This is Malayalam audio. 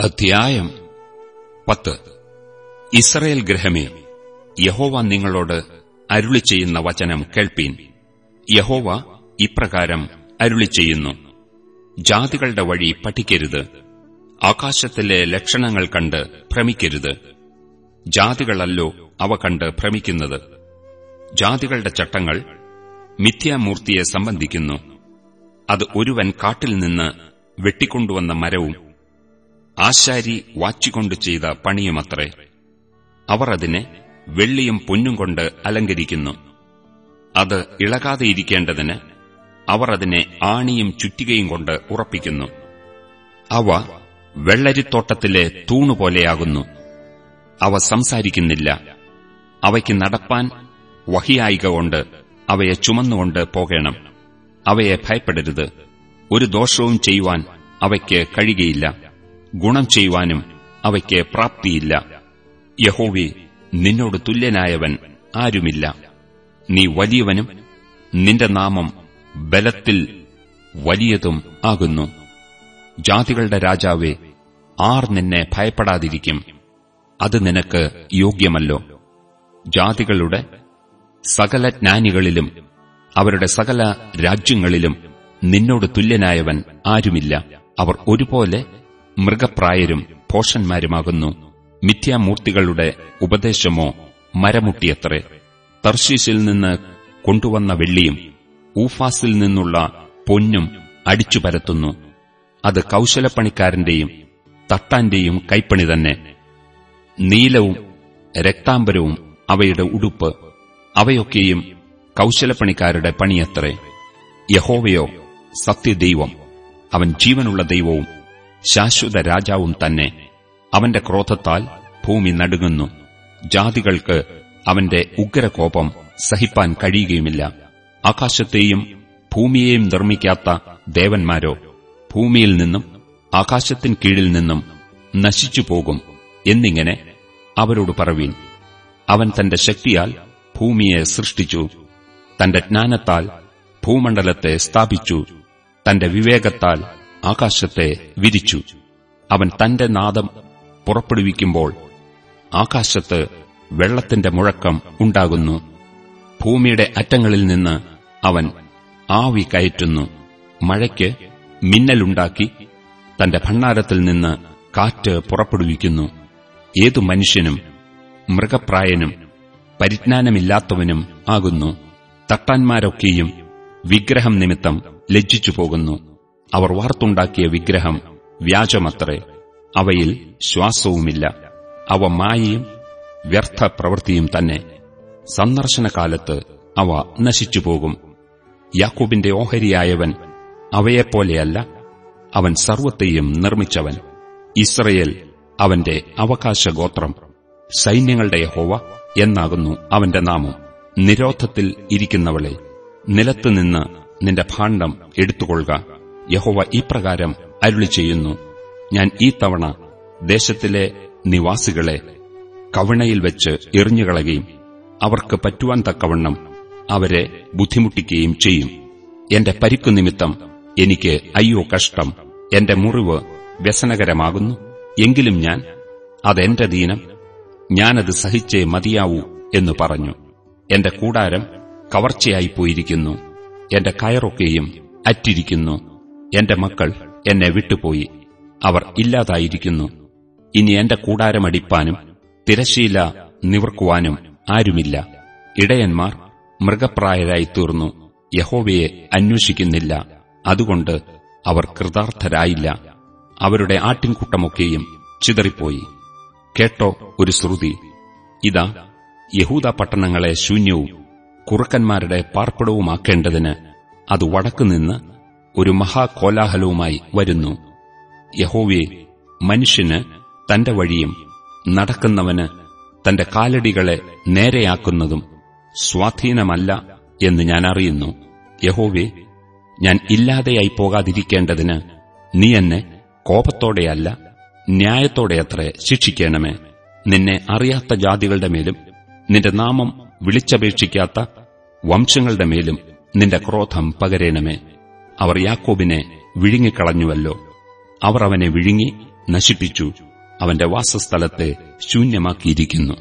അധ്യായം പത്ത്. ഇസ്രയേൽ ഗ്രഹമേ യഹോവ നിങ്ങളോട് അരുളി ചെയ്യുന്ന വചനം കേൾപ്പീൻ. യഹോവ ഇപ്രകാരം അരുളി ചെയ്യുന്നു. ജാതികളുടെ വഴി പഠിക്കരുത്. ആകാശത്തിലെ ലക്ഷണങ്ങൾ കണ്ട് ഭ്രമിക്കരുത്. ജാതികളല്ലോ അവ കണ്ട് ഭ്രമിക്കുന്നത്. ജാതികളുടെ ചട്ടങ്ങൾ മിഥ്യാമൂർത്തിയെ സംബന്ധിക്കുന്നു. അത് ഒരുവൻ കാട്ടിൽ നിന്ന് വെട്ടിക്കൊണ്ടുവന്ന മരവും ആശാരി വാച്ചിക്കൊണ്ട് ചെയ്ത പണിയുമത്രേ. അവർ അതിനെ വെള്ളിയും പൊന്നും കൊണ്ട് അലങ്കരിക്കുന്നു. അത് ഇളകാതെയിരിക്കേണ്ടതിന് അവർ അതിനെ ആണിയും ചുറ്റികയും കൊണ്ട് ഉറപ്പിക്കുന്നു. അവ വെള്ളരിത്തോട്ടത്തിലെ തൂണുപോലെയാകുന്നു അവ സംസാരിക്കുന്നില്ല. അവയ്ക്ക് നടപ്പാൻ വഹിയായിക കൊണ്ട് അവയെ ചുമന്നുകൊണ്ട് പോകണം. അവയെ ഭയപ്പെടരുത്. ഒരു ദോഷവും ചെയ്യുവാൻ അവയ്ക്ക് കഴിയുകയില്ല. ഗുണം ചെയ്യുവാനും അവയ്ക്ക് പ്രാപ്തിയില്ല. യഹോവി നിന്നോട് തുല്യനായവൻ ആരുമില്ല. നീ വലിയവനും നിന്റെ നാമം ബലത്തിൽ വലിയതും ആകുന്നു. ജാതികളുടെ രാജാവേ ആർ നിന്നെ ഭയപ്പെടാതിരിക്കും. അത് നിനക്ക് യോഗ്യമല്ലോ. ജാതികളുടെ സകല ജ്ഞാനികളിലും അവരുടെ സകല രാജ്യങ്ങളിലും നിന്നോട് തുല്യനായവൻ ആരുമില്ല. അവർ ഒരുപോലെ മൃഗപ്രായരും പോഷന്മാരുമാകുന്നു. മിഥ്യാമൂർത്തികളുടെ ഉപദേശമോ മരമുട്ടിയത്രേ. തർശീശിൽ നിന്ന് കൊണ്ടുവന്ന വെള്ളിയും ഊഫാസിൽ നിന്നുള്ള പൊന്നും അടിച്ചു പരത്തുന്നു. അത് കൌശലപ്പണിക്കാരന്റെയും തട്ടാന്റെയും കൈപ്പണി തന്നെ. നീലവും രക്താംബരവും അവയുടെ ഉടുപ്പ്. അവയൊക്കെയും കൌശലപ്പണിക്കാരുടെ പണിയത്രേ. യഹോവയോ സത്യദൈവം. അവൻ ജീവനുള്ള ദൈവവും ശാശ്വത രാജാവും തന്നെ. അവന്റെ ക്രോധത്താൽ ഭൂമി നടുങ്ങുന്നു. ജാതികൾക്ക് അവന്റെ ഉഗ്രകോപം സഹിപ്പാൻ കഴിയുകയുമില്ല. ആകാശത്തെയും ഭൂമിയെയും നിർമ്മിക്കാത്ത ദേവന്മാരോ ഭൂമിയിൽ നിന്നും ആകാശത്തിൻ കീഴിൽ നിന്നും നശിച്ചു പോകും എന്നിങ്ങനെ അവരോട് പറവീൻ. അവൻ തന്റെ ശക്തിയാൽ ഭൂമിയെ സൃഷ്ടിച്ചു. തന്റെ ജ്ഞാനത്താൽ ഭൂമണ്ഡലത്തെ സ്ഥാപിച്ചു. തന്റെ വിവേകത്താൽ ആകാശത്തെ വിരിച്ചു അവൻ തന്റെ നാദം പുറപ്പെടുവിക്കുമ്പോൾ ആകാശത്ത് വെള്ളത്തിന്റെ മുഴക്കം ഉണ്ടാകുന്നു. ഭൂമിയുടെ അറ്റങ്ങളിൽ നിന്ന് അവൻ ആവി കയറ്റുന്നു. മഴയ്ക്ക് മിന്നലുണ്ടാക്കി തന്റെ ഭണ്ണാരത്തിൽ നിന്ന് കാറ്റ് പുറപ്പെടുവിക്കുന്നു. ഏതു മനുഷ്യനും മൃഗപ്രായനും പരിജ്ഞാനമില്ലാത്തവനും ആകുന്നു. തട്ടാന്മാരൊക്കെയും വിഗ്രഹം നിമിത്തം ലജ്ജിച്ചു പോകുന്നു അവർ വാർത്തുണ്ടാക്കിയ വിഗ്രഹം വ്യാജമത്രേ അവയിൽ ശ്വാസവുമില്ല. അവ മായയും വ്യർത്ഥ പ്രവൃത്തിയും തന്നെ. സന്ദർശനകാലത്ത് അവ നശിച്ചുപോകും. യാക്കൂബിന്റെ ഓഹരിയായവൻ അവയെപ്പോലെയല്ല അവൻ സർവത്തെയും നിർമ്മിച്ചവൻ. ഇസ്രയേൽ അവന്റെ അവകാശ ഗോത്രം സൈന്യങ്ങളുടെ ഹോവ എന്നാകുന്നു അവന്റെ നാമം. നിരോധത്തിൽ ഇരിക്കുന്നവളെ നിലത്തുനിന്ന് നിന്റെ ഭാണ്ഡം എടുത്തുകൊള്ളുക. യഹോവ ഇപ്രകാരം അരുളി ചെയ്യുന്നു ഞാൻ ഈ തവണ ദേശത്തിലെ നിവാസികളെ കവിണയിൽ വെച്ച് എറിഞ്ഞുകളയുകയും അവർക്ക് പറ്റുവാൻ തക്കവണ്ണം അവരെ ബുദ്ധിമുട്ടിക്കുകയും ചെയ്യും. എന്റെ പരിക്കു നിമിത്തം എനിക്ക് അയ്യോ കഷ്ടം എന്റെ മുറിവ് വ്യസനകരമാകുന്നു. എങ്കിലും ഞാൻ അതെന്റെ ദീനം ഞാനത് സഹിച്ചേ മതിയാവൂ എന്ന് പറഞ്ഞു. എന്റെ കൂടാരം കവർച്ചയായി പോയിരിക്കുന്നു. എന്റെ കയറൊക്കെയും അറ്റിരിക്കുന്നു. എന്റെ മക്കൾ എന്നെ വിട്ടുപോയി. അവർ ഇല്ലാതായിരിക്കുന്നു. ഇനി എന്റെ കൂടാരമടിപ്പാനും തിരശീല നിവർക്കുവാനും ആരുമില്ല. ഇടയന്മാർ മൃഗപ്രായരായി തീർന്നു യഹോവയെ അന്വേഷിക്കുന്നില്ല. അതുകൊണ്ട് അവർ കൃതാർത്ഥരായില്ല. അവരുടെ ആട്ടിൻകൂട്ടമൊക്കെയും ചിതറിപ്പോയി. കേട്ടോ ഒരു ശ്രുതി. ഇതാ യഹൂദ പട്ടണങ്ങളെ ശൂന്യവും കുറുക്കന്മാരുടെ പാർപ്പിടവുമാക്കേണ്ടതിന് അത് വടക്കുനിന്ന് ഒരു മഹാകോലാഹലവുമായി വരുന്നു. യഹോവെ മനുഷ്യന് തന്റെ വഴിയും നടക്കുന്നവന് തന്റെ കാലടികളെ നേരെയാക്കുന്നതും സ്വാധീനമല്ല എന്ന് ഞാൻ അറിയുന്നു. യഹോവെ ഞാൻ ഇല്ലാതെയായി പോകാതിരിക്കേണ്ടതിന് നീ എന്നെ കോപത്തോടെയല്ല ന്യായത്തോടെയത്രേ ശിക്ഷിക്കണമേ. നിന്നെ അറിയാത്ത ജാതികളുടെ മേലും നിന്റെ നാമം വിളിച്ചപേക്ഷിക്കാത്ത വംശങ്ങളുടെ മേലും നിന്റെ ക്രോധം പകരേണമേ. അവർ യാക്കോബിനെ വിഴുങ്ങിക്കളഞ്ഞുവല്ലോ. അവർ അവനെ വിഴുങ്ങി നശിപ്പിച്ചു. അവന്റെ വാസസ്ഥലത്തെ ശൂന്യമാക്കിയിരിക്കുന്നു.